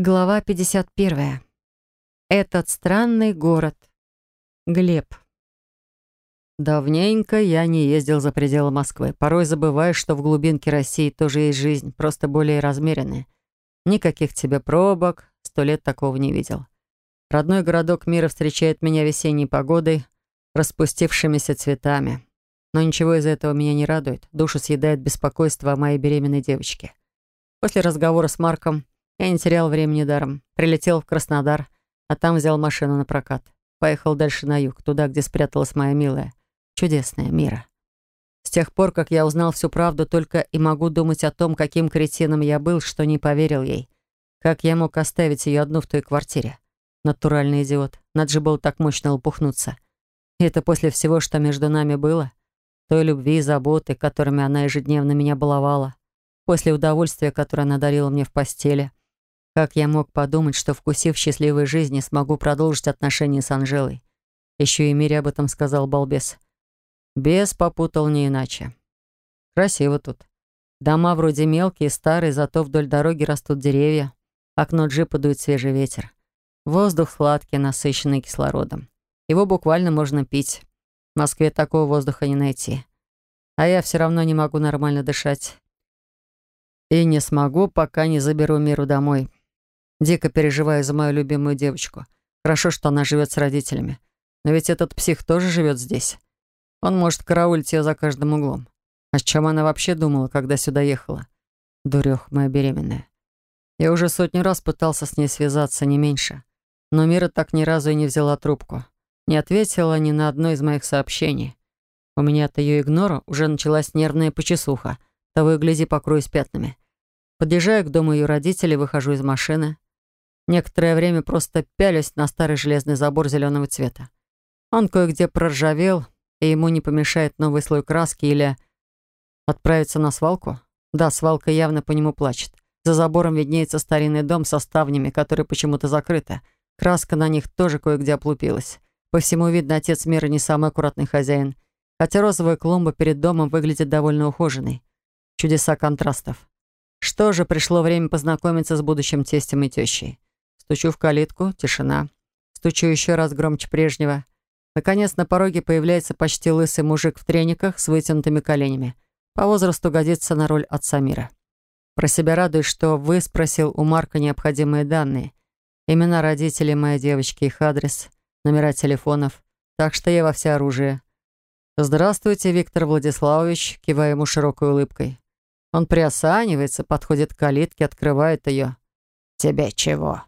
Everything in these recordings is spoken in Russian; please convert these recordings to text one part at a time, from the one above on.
Глава 51. Этот странный город. Глеб. Давненько я не ездил за пределы Москвы. Порой забываю, что в глубинке России тоже есть жизнь, просто более размеренная. Никаких тебе пробок, сто лет такого не видел. Родной городок мира встречает меня весенней погодой, распустившимися цветами. Но ничего из этого меня не радует. Душу съедает беспокойство о моей беременной девочке. После разговора с Марком я не терял времени даром. Прилетел в Краснодар, а там взял машину на прокат. Поехал дальше на юг, туда, где спряталась моя милая, чудесная Мира. С тех пор, как я узнал всю правду, только и могу думать о том, каким кретином я был, что не поверил ей. Как я мог оставить ее одну в той квартире? Натуральный идиот. Надо же было так мощно лопухнуться. И это после всего, что между нами было. Той любви и заботы, которыми она ежедневно меня баловала. После удовольствия, которое она дарила мне в постели. Как я мог подумать, что, вкусив счастливой жизни, смогу продолжить отношения с Анжелой? Еще и Мире об этом сказал балбес. Бес попутал не иначе. Красиво тут. Дома вроде мелкие, старые, зато вдоль дороги растут деревья. Окно джипа дует свежий ветер. Воздух сладкий, насыщенный кислородом. Его буквально можно пить. В Москве такого воздуха не найти. А я все равно не могу нормально дышать. И не смогу, пока не заберу Миру домой. Дико переживаю за мою любимую девочку. Хорошо, что она живет с родителями. Но ведь этот псих тоже живет здесь. Он может караулить ее за каждым углом. А с чем она вообще думала, когда сюда ехала? Дурех моя беременная. Я уже сотню раз пытался с ней связаться, не меньше. Но Мира так ни разу и не взяла трубку. Не ответила ни на одно из моих сообщений. У меня от ее игнора уже началась нервная почесуха. Того и гляди, покроюсь пятнами. Подъезжаю к дому ее родителей, выхожу из машины. Некоторое время просто пялюсь на старый железный забор зеленого цвета. Он кое-где проржавел, и ему не помешает новый слой краски или отправиться на свалку. Да, свалка явно по нему плачет. За забором виднеется старинный дом со ставнями, которые почему-то закрыты. Краска на них тоже кое-где оплупилась. По всему видно, отец мира не самый аккуратный хозяин. Хотя розовая клумба перед домом выглядит довольно ухоженной. Чудеса контрастов. Что же, пришло время познакомиться с будущим тестем и тещей. Стучу в калитку, тишина. Стучу еще раз громче прежнего. Наконец на пороге появляется почти лысый мужик в трениках с вытянутыми коленями. По возрасту годится на роль отца мира. Про себя радуюсь, что вы спросил у Марка необходимые данные. Имена родителей моей девочки, их адрес, номера телефонов. Так что я во всеоружие. «Здравствуйте, Виктор Владиславович», кивая ему широкой улыбкой. Он приосанивается, подходит к калитке, открывает ее. «Тебе чего?»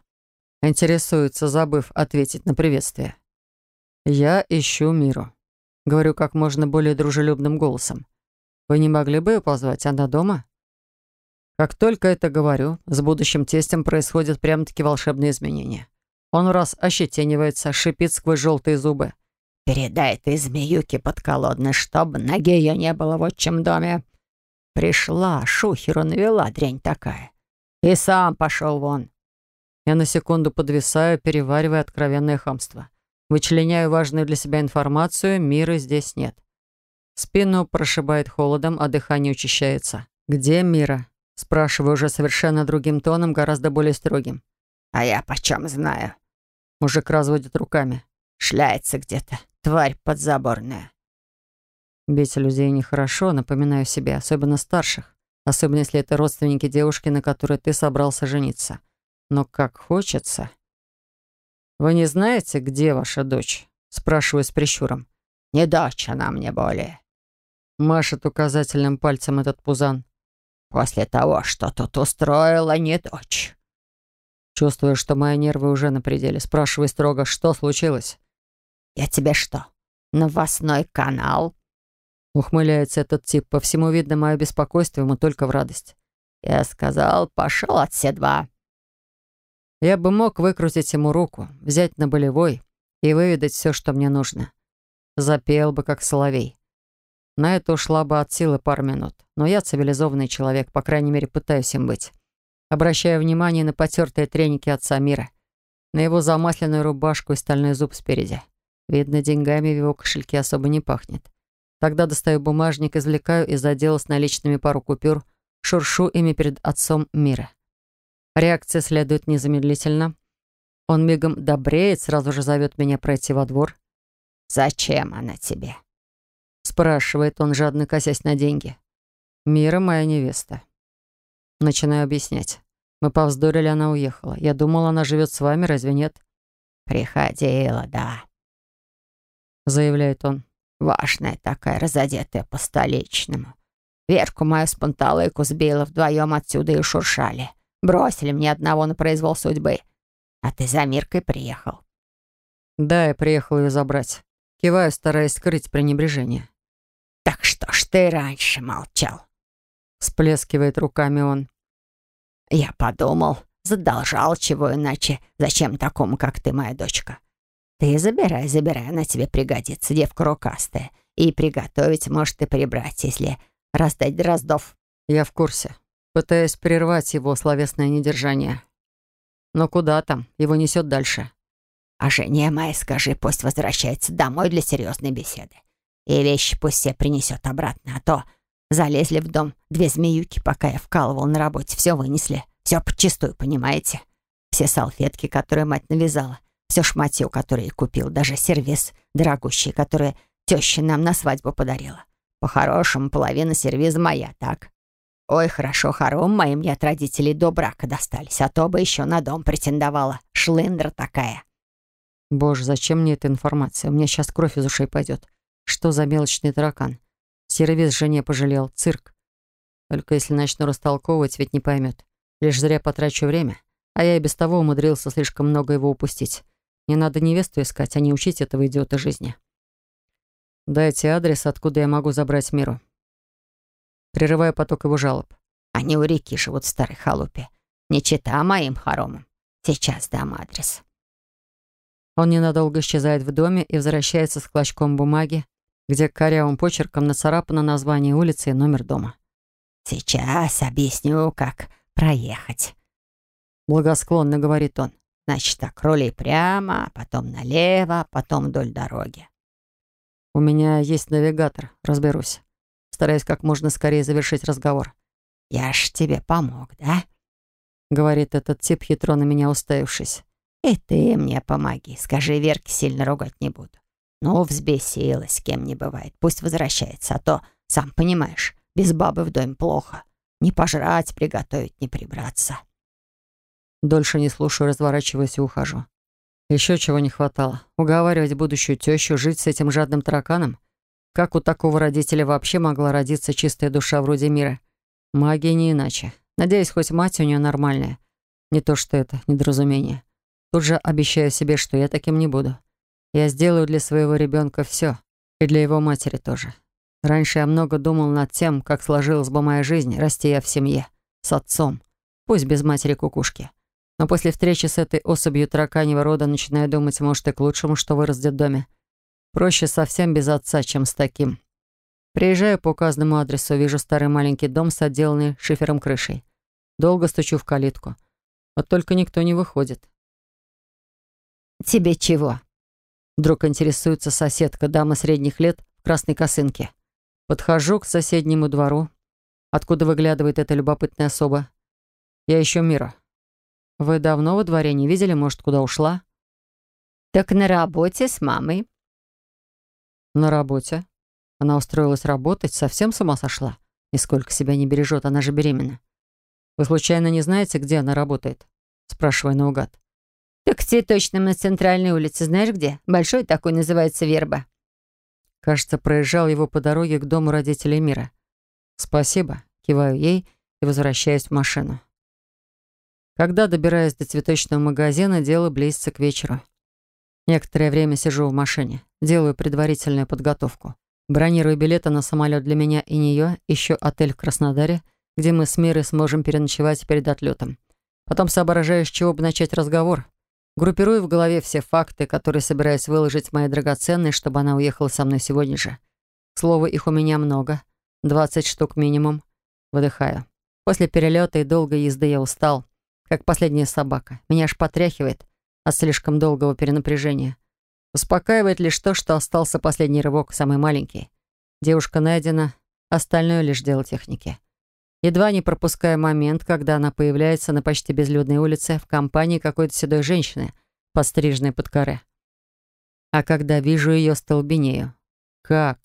Интересуется, забыв ответить на приветствие. «Я ищу миру», — говорю как можно более дружелюбным голосом. «Вы не могли бы ее позвать? Она дома?» Как только это говорю, с будущим тестем происходят прямо-таки волшебные изменения. Он раз ощетинивается, шипит сквозь желтые зубы. «Передай ты змеюке подколодной, чтобы ноги ее не было в отчим доме. Пришла, шухеру навела дрянь такая. И сам пошел вон. Я на секунду подвисаю, переваривая откровенное хамство. Вычленяю важную для себя информацию, мира здесь нет. Спину прошибает холодом, а дыхание учащается. «Где Мира?» Спрашиваю уже совершенно другим тоном, гораздо более строгим. «А я почем знаю?» Мужик разводит руками. «Шляется где-то. Тварь подзаборная». Бить людей нехорошо, напоминаю себе, особенно старших. Особенно, если это родственники девушки, на которой ты собрался жениться но как хочется. «Вы не знаете, где ваша дочь?» Спрашиваю с прищуром. «Не дочь она мне более». Машет указательным пальцем этот пузан. «После того, что тут устроила, не дочь». Чувствую, что мои нервы уже на пределе. Спрашиваю строго, что случилось? «Я тебе что, новостной канал?» Ухмыляется этот тип. По всему видно, мое беспокойство ему только в радость. «Я сказал, пошел от все два. Я бы мог выкрутить ему руку, взять на болевой и выведать все, что мне нужно. Запел бы, как соловей. На это ушла бы от силы пару минут. Но я цивилизованный человек, по крайней мере, пытаюсь им быть. Обращаю внимание на потертые треники отца мира, на его замасленную рубашку и стальной зуб спереди. Видно, деньгами в его кошельке особо не пахнет. Тогда достаю бумажник, извлекаю из отдела с наличными пару купюр, шуршу ими перед отцом мира. Реакция следует незамедлительно. Он мигом добреет, сразу же зовет меня пройти во двор. «Зачем она тебе?» Спрашивает он, жадно косясь на деньги. «Мира моя невеста». Начинаю объяснять. Мы повздорили, она уехала. Я думала, она живет с вами, разве нет? «Приходила, да», — заявляет он. «Важная такая, разодетая по-столичному. Верку мою с панталыку сбила, вдвоем отсюда и шуршали. Бросили мне одного на произвол судьбы. А ты за Миркой приехал». «Да, я приехал ее забрать». Киваю, стараясь скрыть пренебрежение. «Так что ж ты раньше молчал?» Сплескивает руками он. «Я подумал, задолжал чего иначе. Зачем такому, как ты, моя дочка? Ты забирай, забирай, она тебе пригодится, девка рукастая. И приготовить, может, и прибрать, если раздать дроздов». Я в курсе. Пытаясь прервать его словесное недержание. Но куда там? Его несет дальше. А жене моей скажи, пусть возвращается домой для серьезной беседы. И вещи пусть все принесет обратно, а то залезли в дом две змеюки, пока я вкалывал на работе, все вынесли. Все подчистую, понимаете? Все салфетки, которые мать навязала, все шматье, которое я купил, даже сервиз дорогущий, который теща нам на свадьбу подарила. По-хорошему, половина сервиза моя, так? Ой, хорошо, хором моим не от родителей до брака достались, а то бы еще на дом претендовала. Шлындра такая. Боже, зачем мне эта информация? У меня сейчас кровь из ушей пойдет. Что за мелочный таракан? Сервис жене пожалел. Цирк. Только если начну растолковывать, ведь не поймет. Лишь зря потрачу время. А я и без того умудрился слишком много его упустить. Не надо невесту искать, а не учить этого идиота жизни. Дайте адрес, откуда я могу забрать миру. Прерываю поток его жалоб. Они у реки живут в старой халупе. Не чита моим хоромам. Сейчас дам адрес. Он ненадолго исчезает в доме и возвращается с клочком бумаги, где корявым почерком нацарапано название улицы и номер дома. «Сейчас объясню, как проехать», — благосклонно говорит он. «Значит так, рулей прямо, потом налево, потом вдоль дороги». «У меня есть навигатор, разберусь». Стараясь как можно скорее завершить разговор. «Я ж тебе помог, да?» — говорит этот тип, хитро на меня уставившись. И ты мне помоги. Скажи, Верке сильно ругать не буду. Ну, взбесилась, кем не бывает. Пусть возвращается, а то, сам понимаешь, без бабы в доме плохо. Не пожрать, приготовить, не прибраться. Дольше не слушаю, разворачиваюсь и ухожу. Еще чего не хватало. Уговаривать будущую тещу жить с этим жадным тараканом? Как у такого родителя вообще могла родиться чистая душа вроде мира? Магия не иначе. Надеюсь, хоть мать у нее нормальная. Не то что это, недоразумение. Тут же обещаю себе, что я таким не буду. Я сделаю для своего ребенка все. И для его матери тоже. Раньше я много думал над тем, как сложилась бы моя жизнь, расти я в семье, с отцом, пусть без матери-кукушки. Но после встречи с этой особью тараканьего рода начинаю думать, может, и к лучшему, что вырос в доме. Проще совсем без отца, чем с таким. Приезжаю по указанному адресу, вижу старый маленький дом с отделанной шифером крышей. Долго стучу в калитку. Вот только никто не выходит. «Тебе чего?» Вдруг интересуется соседка, дама средних лет в красной косынке. Подхожу к соседнему двору, откуда выглядывает эта любопытная особа. Я ищу мира. Вы давно во дворе не видели, может, куда ушла? Так на работе с мамой. На работе? Она устроилась работать, совсем с ума сошла? Нисколько себя не бережет, она же беременна. Вы случайно не знаете, где она работает? Спрашиваю наугад. «Так в цветочном на центральной улице, знаешь где? Большой такой называется Верба». Кажется, проезжал его по дороге к дому родителей мира. «Спасибо», — киваю ей и возвращаюсь в машину. Когда добираюсь до цветочного магазина, дело близится к вечеру. Некоторое время сижу в машине, делаю предварительную подготовку. Бронирую билеты на самолет для меня и нее, ищу отель в Краснодаре, где мы с Мирой сможем переночевать перед отлетом. Потом соображаю, с чего бы начать разговор. Группирую в голове все факты, которые собираюсь выложить моей драгоценной, чтобы она уехала со мной сегодня же. К их у меня много. 20 штук минимум. Выдыхаю. После перелета и долгой езды я устал, как последняя собака. Меня аж потряхивает от слишком долгого перенапряжения. Успокаивает лишь то, что остался последний рывок, самый маленький. Девушка найдена, остальное лишь дело техники. едва не пропуская момент, когда она появляется на почти безлюдной улице в компании какой-то седой женщины, постриженной под коре. А когда вижу ее, столбенею. Как?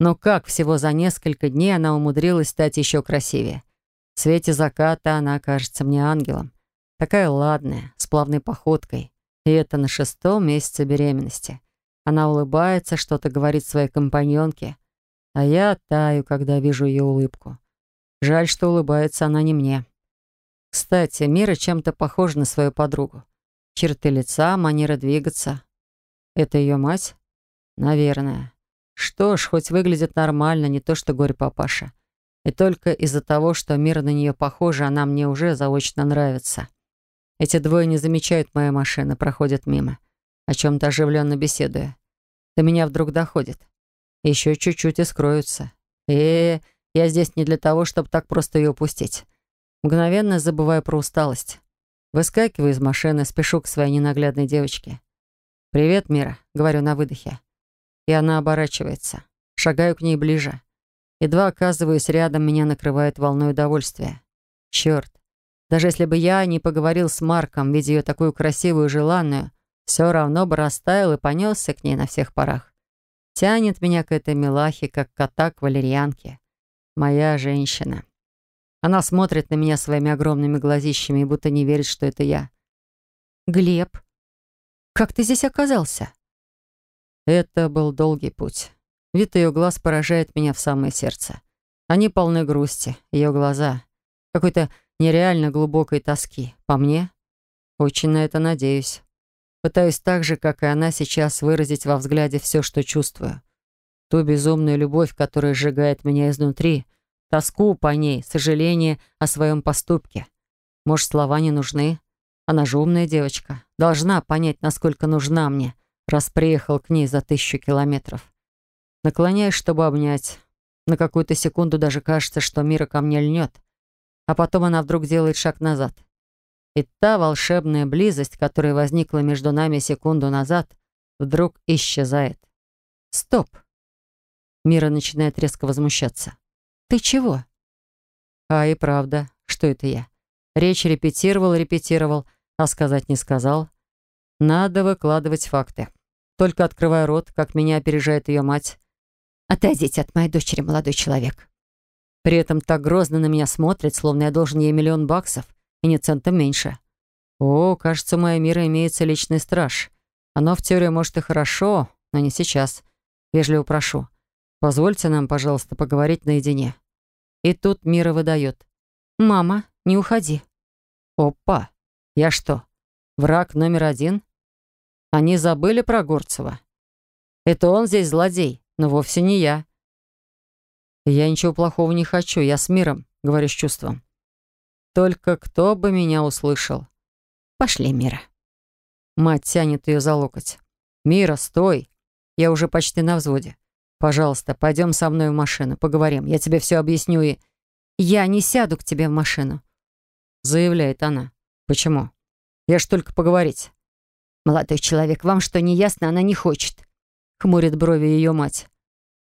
Но как всего за несколько дней она умудрилась стать еще красивее? В свете заката она кажется мне ангелом. Такая ладная, с плавной походкой. И это на шестом месяце беременности. Она улыбается, что-то говорит своей компаньонке. А я таю, когда вижу ее улыбку. Жаль, что улыбается она не мне. Кстати, Мира чем-то похожа на свою подругу. Черты лица, манера двигаться. Это ее мать? Наверное. Что ж, хоть выглядит нормально, не то что горе-папаша. И только из-за того, что Мира на нее похожа, она мне уже заочно нравится. Эти двое не замечают моей машины, проходят мимо, о чем-то оживленно беседуя. До меня вдруг доходит. Еще чуть-чуть и скроются. э, -э я здесь не для того, чтобы так просто ее упустить. Мгновенно забываю про усталость. Выскакиваю из машины, спешу к своей ненаглядной девочке. «Привет, Мира», — говорю на выдохе. И она оборачивается. Шагаю к ней ближе. Едва оказываюсь рядом, меня накрывает волной удовольствия. Черт. Даже если бы я не поговорил с Марком, видя ее такую красивую и желанную, все равно бы растаял и понесся к ней на всех парах. Тянет меня к этой милахе, как кота к валерьянке. Моя женщина. Она смотрит на меня своими огромными глазищами и будто не верит, что это я. «Глеб, как ты здесь оказался?» Это был долгий путь. Вид ее глаз поражает меня в самое сердце. Они полны грусти, ее глаза. Какой-то нереально глубокой тоски. По мне? Очень на это надеюсь. Пытаюсь так же, как и она сейчас, выразить во взгляде все, что чувствую. Ту безумную любовь, которая сжигает меня изнутри, тоску по ней, сожаление о своем поступке. Может, слова не нужны? Она же умная девочка. Должна понять, насколько нужна мне, раз приехал к ней за тысячу километров. Наклоняюсь, чтобы обнять. На какую-то секунду даже кажется, что Мира ко мне льнет. А потом она вдруг делает шаг назад. И та волшебная близость, которая возникла между нами секунду назад, вдруг исчезает. Стоп. Мира начинает резко возмущаться. «Ты чего?» А и правда, что это я? Речь репетировал, репетировал, а сказать не сказал. Надо выкладывать факты. Только открывая рот, как меня опережает ее мать. «Отойдите от моей дочери, молодой человек». При этом так грозно на меня смотрит, словно я должен ей миллион баксов и не центом меньше. О, кажется, моя мира имеется личный страж. Оно в теории может и хорошо, но не сейчас. Вежливо прошу. Позвольте нам, пожалуйста, поговорить наедине. И тут Мира выдает. «Мама, не уходи». Опа! Я что, враг номер один? Они забыли про Горцева. Это он здесь злодей, но вовсе не я. Я ничего плохого не хочу, я с миром, говорю с чувством. Только кто бы меня услышал? Пошли, Мира. Мать тянет ее за локоть. Мира, стой. Я уже почти на взводе. Пожалуйста, пойдем со мной в машину, поговорим. Я тебе все объясню и... Я не сяду к тебе в машину, заявляет она. Почему? Я ж только поговорить. Молодой человек, вам что, не ясно, она не хочет. Хмурит брови ее мать.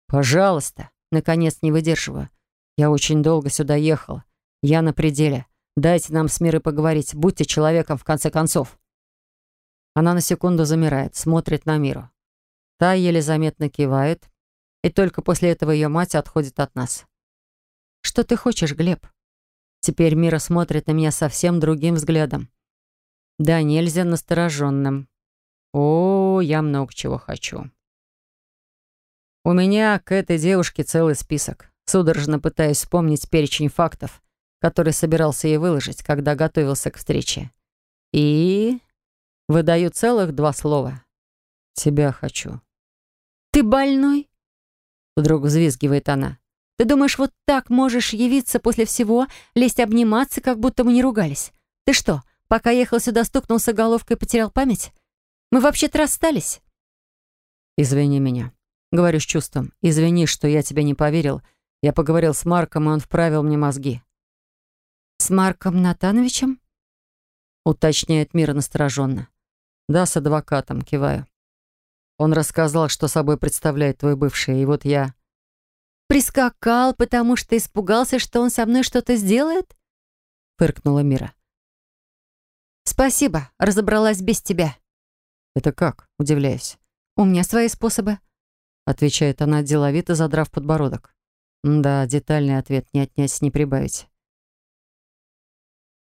Пожалуйста. Наконец не выдерживаю. Я очень долго сюда ехал. Я на пределе. Дайте нам с Мирой поговорить. Будьте человеком, в конце концов». Она на секунду замирает, смотрит на Миру. Та еле заметно кивает, и только после этого ее мать отходит от нас. «Что ты хочешь, Глеб?» Теперь Мира смотрит на меня совсем другим взглядом. Да нельзя настороженным. О, я много чего хочу. У меня к этой девушке целый список. Судорожно пытаюсь вспомнить перечень фактов, который собирался ей выложить, когда готовился к встрече. И... Выдаю целых два слова. «Тебя хочу». «Ты больной?» Вдруг взвизгивает она. «Ты думаешь, вот так можешь явиться после всего, лезть обниматься, как будто мы не ругались? Ты что, пока ехал сюда, стукнулся головкой и потерял память? Мы вообще-то расстались». «Извини меня», — говорю с чувством. «Извини, что я тебе не поверил. Я поговорил с Марком, и он вправил мне мозги. «С Марком Натановичем?» Уточняет Мира настороженно. «Да, с адвокатом», киваю. Он рассказал, что собой представляет твой бывший, и вот я... Прискакал, потому что испугался, что он со мной что-то сделает? Фыркнула Мира. Спасибо, разобралась без тебя. Это как? Удивляюсь. У меня свои способы. Отвечает она деловито, задрав подбородок. Да, детальный ответ не отнять, не прибавить.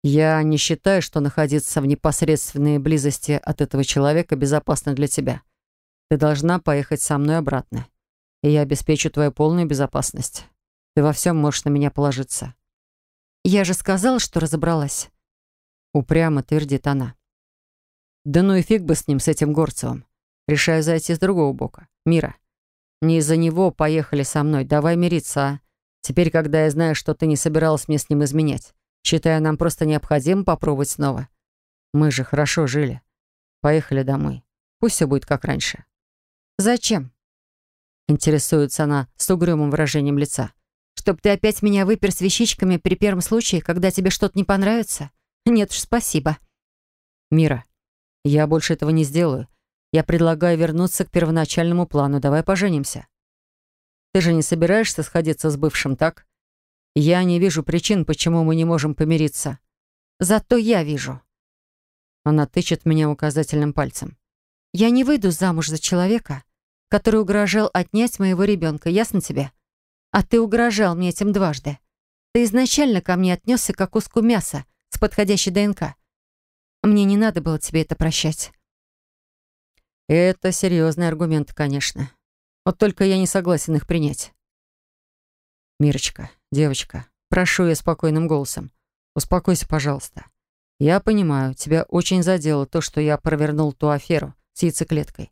Я не считаю, что находиться в непосредственной близости от этого человека безопасно для тебя. Ты должна поехать со мной обратно. И я обеспечу твою полную безопасность. Ты во всем можешь на меня положиться. Я же сказала, что разобралась. Упрямо твердит она. Да ну и фиг бы с ним, с этим Горцевым. Решаю зайти с другого бока. Мира. Не из-за него поехали со мной. Давай мириться, а? Теперь, когда я знаю, что ты не собиралась мне с ним изменять, считаю, нам просто необходимо попробовать снова. Мы же хорошо жили. Поехали домой. Пусть все будет как раньше. Зачем? Интересуется она с угрюмым выражением лица. Чтоб ты опять меня выпер с вещичками при первом случае, когда тебе что-то не понравится? Нет уж, спасибо. Мира, я больше этого не сделаю. Я предлагаю вернуться к первоначальному плану. Давай поженимся. Ты же не собираешься сходиться с бывшим, так? Я не вижу причин, почему мы не можем помириться. Зато я вижу. Она тычет меня указательным пальцем. Я не выйду замуж за человека, который угрожал отнять моего ребенка, ясно тебе? А ты угрожал мне этим дважды. Ты изначально ко мне отнесся как куску мяса с подходящей ДНК. Мне не надо было тебе это прощать. Это серьезный аргумент, конечно. Вот только я не согласен их принять. Мирочка, девочка, прошу я спокойным голосом. Успокойся, пожалуйста. Я понимаю, тебя очень задело то, что я провернул ту аферу с яйцеклеткой.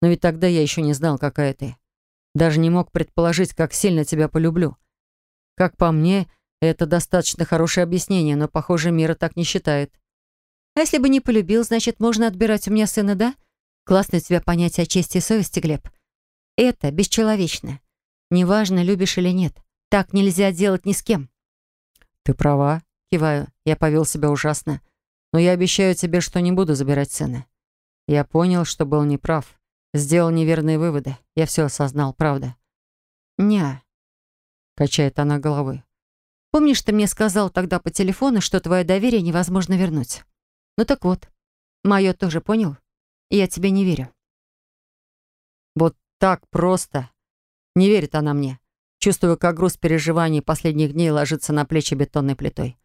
Но ведь тогда я еще не знал, какая ты. Даже не мог предположить, как сильно тебя полюблю. Как по мне, это достаточно хорошее объяснение, но, похоже, Мира так не считает. А если бы не полюбил, значит, можно отбирать у меня сына, да? Классное у тебя понятие о чести и совести, Глеб. Это бесчеловечно. Неважно, любишь или нет. Так нельзя делать ни с кем. Ты права, киваю. Я повел себя ужасно. Но я обещаю тебе, что не буду забирать сына. Я понял, что был неправ. Сделал неверные выводы. Я все осознал, правда. «Ня», — качает она головой. «Помнишь, ты мне сказал тогда по телефону, что твое доверие невозможно вернуть? Ну так вот, мое тоже понял? Я тебе не верю». Вот так просто. Не верит она мне. Чувствую, как груз переживаний последних дней ложится на плечи бетонной плитой.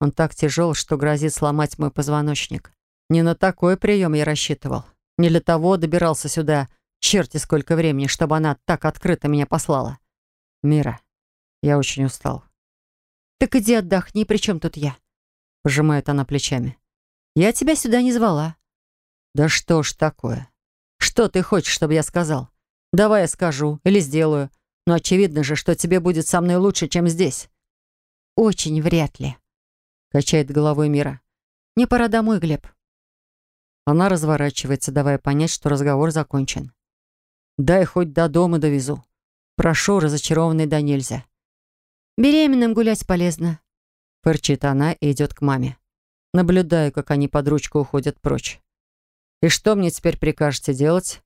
Он так тяжел, что грозит сломать мой позвоночник. Не на такой прием я рассчитывал. Не для того добирался сюда черти сколько времени, чтобы она так открыто меня послала. Мира, я очень устал. «Так иди отдохни, при чем тут я?» Пожимает она плечами. «Я тебя сюда не звала». «Да что ж такое? Что ты хочешь, чтобы я сказал? Давай я скажу или сделаю. Но очевидно же, что тебе будет со мной лучше, чем здесь». «Очень вряд ли», — качает головой Мира. «Мне пора домой, Глеб». Она разворачивается, давая понять, что разговор закончен. «Дай хоть до дома довезу. Прошу, разочарованный да нельзя». «Беременным гулять полезно», — фырчит она и идет к маме. Наблюдаю, как они под ручку уходят прочь. «И что мне теперь прикажете делать?»